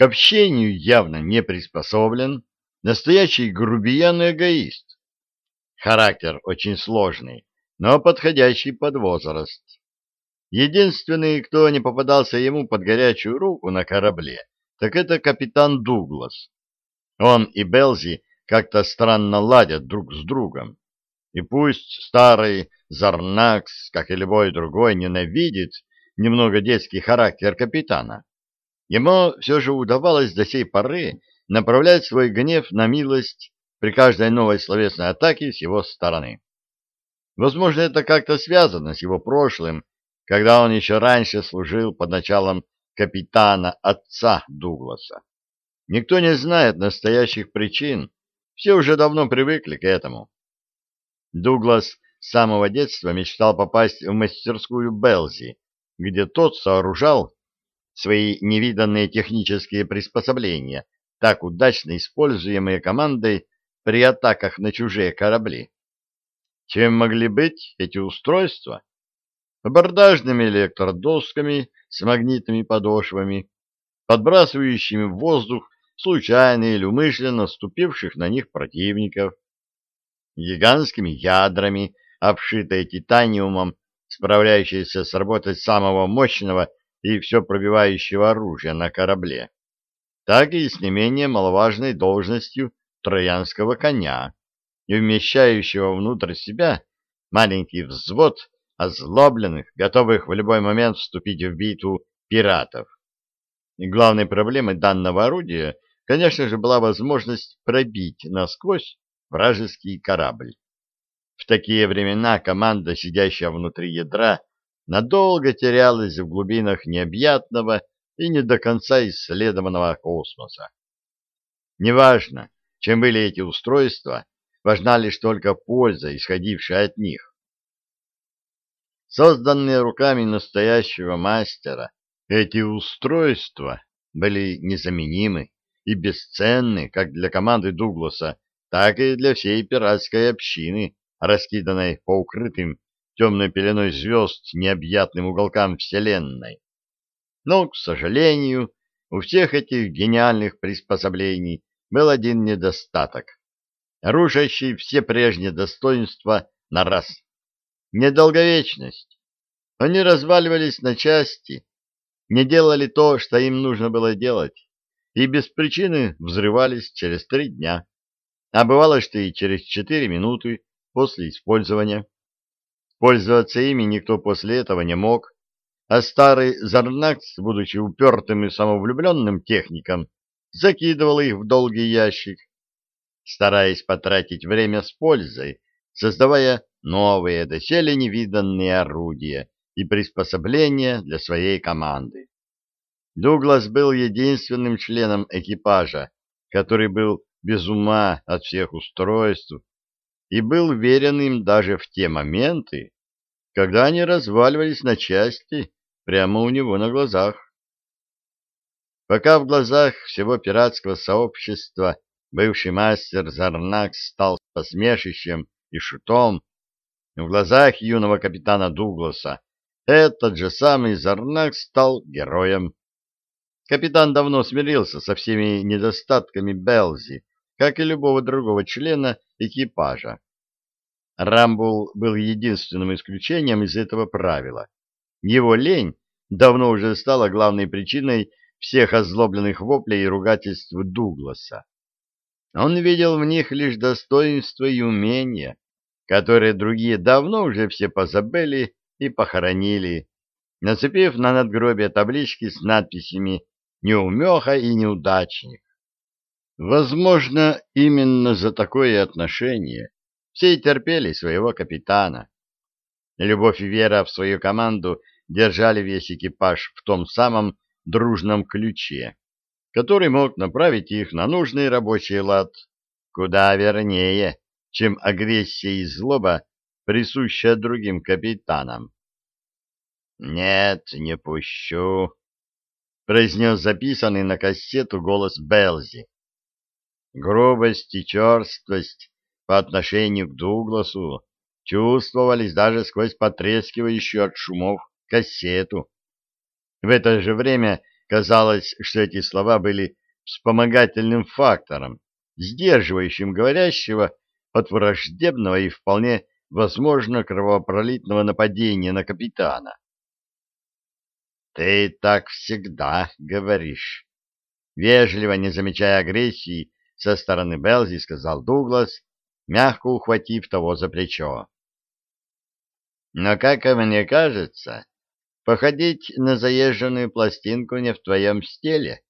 к общению явно не приспособлен, настоящий грубиян и эгоист. Характер очень сложный, но подходящий под возраст. Единственный, кто не попадался ему под горячую руку на корабле, так это капитан Дуглас. Он и Белзи как-то странно ладят друг с другом. И пусть старый Зарнакс, как и любой другой, ненавидит немного детский характер капитана, ему все же удавалось до сей поры направлять свой гнев на милость при каждой новой словесной атаке с его стороны. Возможно, это как-то связано с его прошлым, когда он еще раньше служил под началом капитана отца Дугласа. Никто не знает настоящих причин, все уже давно привыкли к этому. Дуглас с самого детства мечтал попасть в мастерскую Белзи, где тот сооружал свои невиданные технические приспособления, так удачно используемые командой при атаках на чужие корабли. Чем могли быть эти устройства? Абордажными электродосками с магнитными подошвами, подбрасывающими в воздух случайно или умышленно ступивших на них противников, гигантскими ядрами, обшитые титаниумом, справляющиеся с работой самого мощного и все пробивающего оружия на корабле, так и с не менее маловажной должностью троянского коня и вмещающего внутрь себя маленький взвод озлобленных, готовых в любой момент вступить в битву пиратов. И главной проблемой данного орудия, конечно же, была возможность пробить насквозь вражеский корабль. В такие времена команда, сидящая внутри ядра, надолго терялась в глубинах необъятного и не до конца исследованного космоса. Неважно, чем были эти устройства, важна лишь только польза, исходившая от них. Созданные руками настоящего мастера, эти устройства были незаменимы и бесценны как для команды Дугласа, так и для всей пиратской общины, раскиданной по укрытым темной пеленой звезд необъятным уголкам Вселенной. Но, к сожалению, у всех этих гениальных приспособлений был один недостаток, рушащий все прежние достоинства на раз. Недолговечность. Они разваливались на части, не делали то, что им нужно было делать, и без причины взрывались через три дня а бывало, что и через четыре минуты после использования. Пользоваться ими никто после этого не мог, а старый Зарнакс, будучи упертым и самовлюбленным техником, закидывал их в долгий ящик, стараясь потратить время с пользой, создавая новые, доселе невиданные орудия и приспособления для своей команды. Дуглас был единственным членом экипажа, который был без ума от всех устройств и был верен им даже в те моменты, когда они разваливались на части прямо у него на глазах. Пока в глазах всего пиратского сообщества бывший мастер Зарнак стал посмешищем и шутом, в глазах юного капитана Дугласа этот же самый Зарнак стал героем. Капитан давно смирился со всеми недостатками Белзи, как и любого другого члена экипажа. Рамбул был единственным исключением из этого правила. Его лень давно уже стала главной причиной всех озлобленных воплей и ругательств Дугласа. Он видел в них лишь достоинство и умения, которые другие давно уже все позабыли и похоронили, нацепив на надгробие таблички с надписями «Неумеха» и «Неудачник». Возможно, именно за такое отношение все и терпели своего капитана. Любовь и вера в свою команду держали весь экипаж в том самом дружном ключе, который мог направить их на нужный рабочий лад куда вернее, чем агрессия и злоба, присущая другим капитанам. «Нет, не пущу», — произнес записанный на кассету голос Белзи. Грубость и черствость по отношению к Дугласу чувствовались даже сквозь потрескивающую от шумов кассету. В это же время Казалось, что эти слова были вспомогательным фактором, сдерживающим говорящего от враждебного и вполне возможно кровопролитного нападения на капитана. «Ты так всегда говоришь», — вежливо, не замечая агрессии со стороны Белзи, сказал Дуглас, мягко ухватив того за плечо. «Но, как мне кажется, походить на заезженную пластинку не в твоем стиле.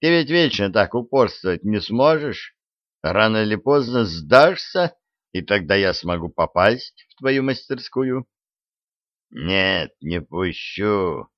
Ты ведь вечно так упорствовать не сможешь. Рано или поздно сдашься, и тогда я смогу попасть в твою мастерскую». «Нет, не пущу»,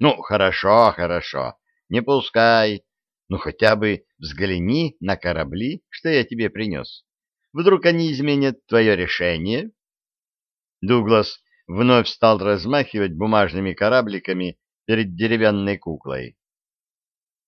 ну, хорошо, хорошо, не пускай. Ну, хотя бы взгляни на корабли, что я тебе принес. Вдруг они изменят твое решение? Дуглас вновь стал размахивать бумажными корабликами перед деревянной куклой.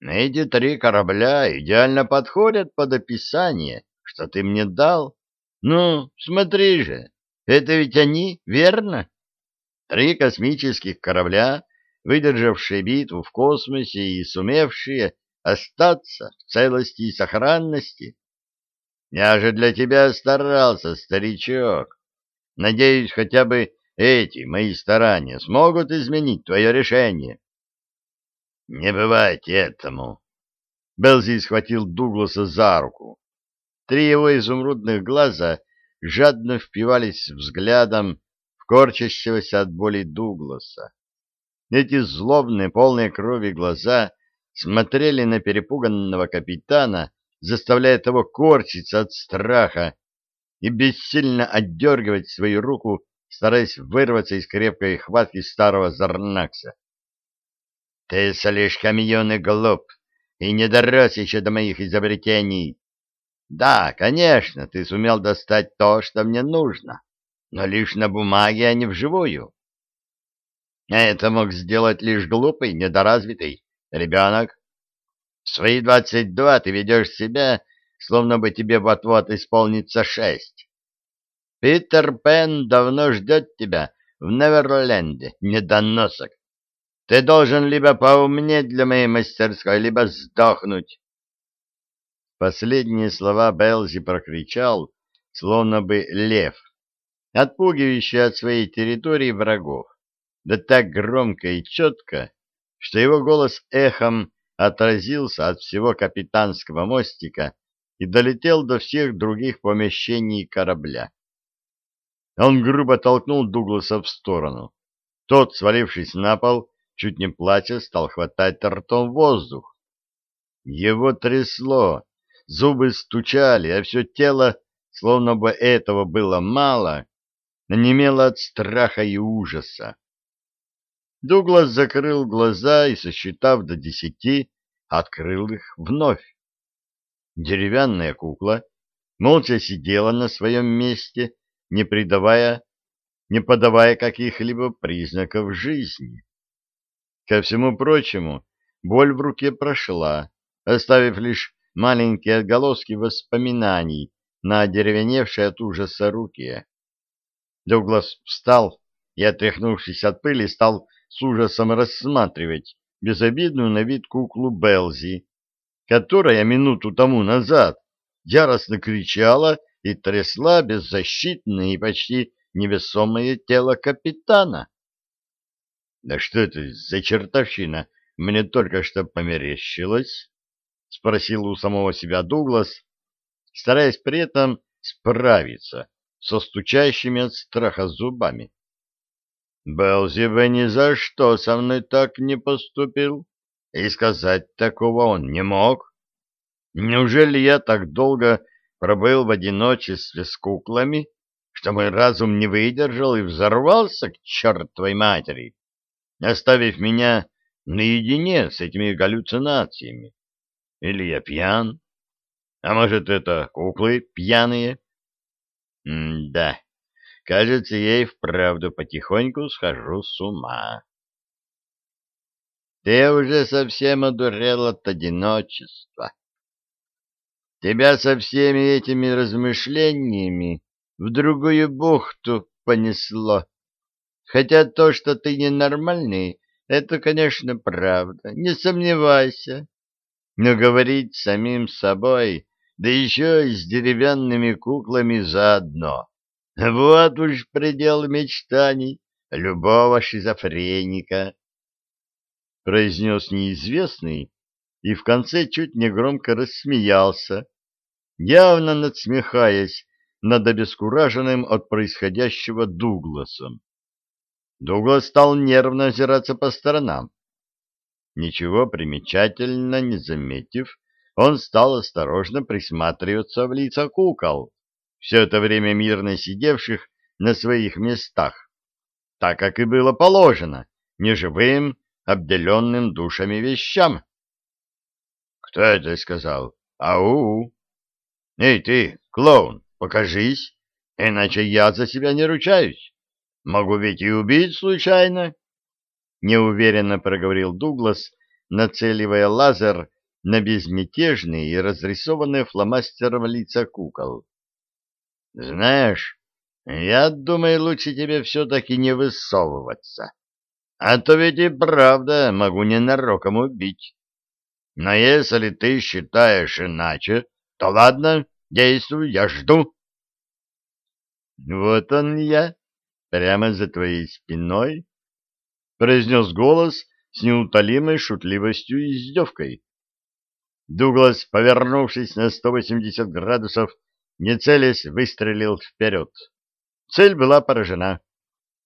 Эти три корабля идеально подходят под описание, что ты мне дал. Ну, смотри же, это ведь они, верно? Три космических корабля выдержавшие битву в космосе и сумевшие остаться в целости и сохранности. Я же для тебя старался, старичок. Надеюсь, хотя бы эти мои старания смогут изменить твое решение. Не бывать этому. Белзи схватил Дугласа за руку. Три его изумрудных глаза жадно впивались взглядом в корчащегося от боли Дугласа. Эти злобные, полные крови глаза смотрели на перепуганного капитана, заставляя того корчиться от страха и бессильно отдергивать свою руку, стараясь вырваться из крепкой хватки старого Зарнакса. — Ты слишком юн глуп, и не дорос еще до моих изобретений. Да, конечно, ты сумел достать то, что мне нужно, но лишь на бумаге, а не вживую. Это мог сделать лишь глупый, недоразвитый ребенок. В свои двадцать два ты ведешь себя, словно бы тебе вот-вот исполнится шесть. Питер Пен давно ждет тебя в Неверленде, недоносок. Ты должен либо поумнеть для моей мастерской, либо сдохнуть. Последние слова Белзи прокричал, словно бы лев, отпугивающий от своей территории врагов да так громко и четко, что его голос эхом отразился от всего капитанского мостика и долетел до всех других помещений корабля. Он грубо толкнул Дугласа в сторону. Тот, свалившись на пол, чуть не плача, стал хватать ртом воздух. Его трясло, зубы стучали, а все тело, словно бы этого было мало, онемело от страха и ужаса. Дуглас закрыл глаза и, сосчитав до десяти, открыл их вновь. Деревянная кукла молча сидела на своем месте, не придавая, не подавая каких-либо признаков жизни. Ко всему прочему, боль в руке прошла, оставив лишь маленькие отголоски воспоминаний на одеревеневшей от ужаса руке. Дуглас встал и, отряхнувшись от пыли, стал с ужасом рассматривать безобидную на вид куклу Белзи, которая минуту тому назад яростно кричала и трясла беззащитное и почти невесомое тело капитана. «Да что это за чертовщина? Мне только что померещилось?» — спросил у самого себя Дуглас, стараясь при этом справиться со стучащими от страха зубами. Белзи бы ни за что со мной так не поступил, и сказать такого он не мог. Неужели я так долго пробыл в одиночестве с куклами, что мой разум не выдержал и взорвался к чертовой матери, оставив меня наедине с этими галлюцинациями? Или я пьян? А может, это куклы пьяные? М да. Кажется, я и вправду потихоньку схожу с ума. Ты уже совсем одурел от одиночества. Тебя со всеми этими размышлениями в другую бухту понесло. Хотя то, что ты ненормальный, это, конечно, правда, не сомневайся. Но говорить самим собой, да еще и с деревянными куклами заодно, вот уж предел мечтаний любого шизофреника, — произнес неизвестный и в конце чуть негромко рассмеялся, явно надсмехаясь над обескураженным от происходящего Дугласом. Дуглас стал нервно озираться по сторонам. Ничего примечательно не заметив, он стал осторожно присматриваться в лица кукол, все это время мирно сидевших на своих местах, так как и было положено неживым, обделенным душами вещам. «Кто это сказал? Ау! Эй ты, клоун, покажись, иначе я за себя не ручаюсь. Могу ведь и убить случайно!» Неуверенно проговорил Дуглас, нацеливая лазер на безмятежные и разрисованные фломастером лица кукол. «Знаешь, я думаю, лучше тебе все-таки не высовываться, а то ведь и правда могу ненароком убить. Но если ты считаешь иначе, то ладно, действуй, я жду». «Вот он я, прямо за твоей спиной», — произнес голос с неутолимой шутливостью и издевкой. Дуглас, повернувшись на 180 градусов, не целясь, выстрелил вперед. Цель была поражена.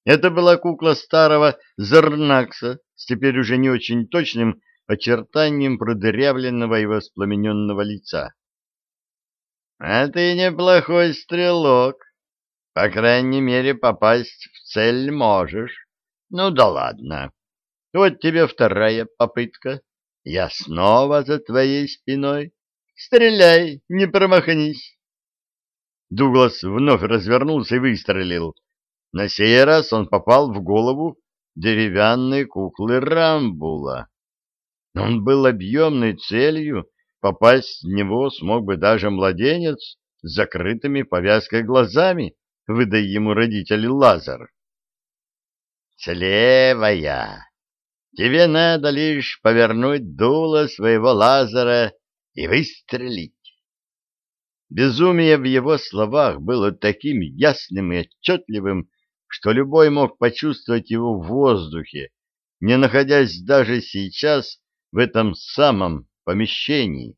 Это была кукла старого Зернакса с теперь уже не очень точным очертанием продырявленного и воспламененного лица. — А ты неплохой стрелок. По крайней мере, попасть в цель можешь. Ну да ладно. Вот тебе вторая попытка. Я снова за твоей спиной. Стреляй, не промахнись. Дуглас вновь развернулся и выстрелил. На сей раз он попал в голову деревянной куклы Рамбула. Он был объемной целью, попасть в него смог бы даже младенец с закрытыми повязкой глазами, выдай ему родители Лазар. «Слевая! Тебе надо лишь повернуть дуло своего Лазара и выстрелить. Безумие в его словах было таким ясным и отчетливым, что любой мог почувствовать его в воздухе, не находясь даже сейчас в этом самом помещении.